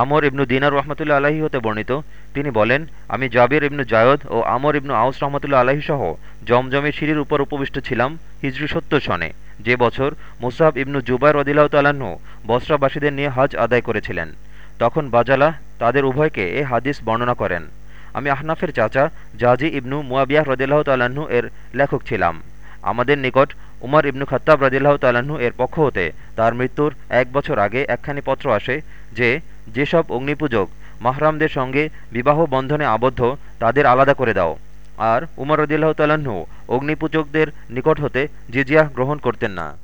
আমর ইবনু দিনার রহমতুল্লা আলাহি হতে বর্ণিত। তিনি বলেন, আমি জাবির ইবনু জায়দ ও আমর ইবনু আউস রহমতুল্লা আলাহি সহ জমজমের সিঁড়ির উপর উপবিষ্ট ছিলাম হিজরি সত্তর সনে। যে বছর মুসাব ইবনু জুবাই রদিল্লাহ তাল্লাহ্ন বস্রাবাসীদের নিয়ে হাজ আদায় করেছিলেন। তখন বাজালা তাদের উভয়কে এ হাদিস বর্ণনা করেন, আমি আহনাফের চাচা জাজি ইবনু মুয়াবিয়াহ রদিল্লাহ তাল্লাহ্ন এর লেখক ছিলাম। আমাদের নিকট উমর ইবনু খত্তাব রদিল্লাহ তাল্লাহ্ন এর পক্ষ হতে তার মৃত্যুর এক বছর আগে একখানি পত্র আসে যে যেসব অগ্নিপূজক মাহরামদের সঙ্গে বিবাহ বন্ধনে আবদ্ধ, তাদের আলাদা করে দাও। আর উমর রদিল্লাহ তালাহ অগ্নিপূজকদের নিকট হতে জিজিয়াহ গ্রহণ করতেন না।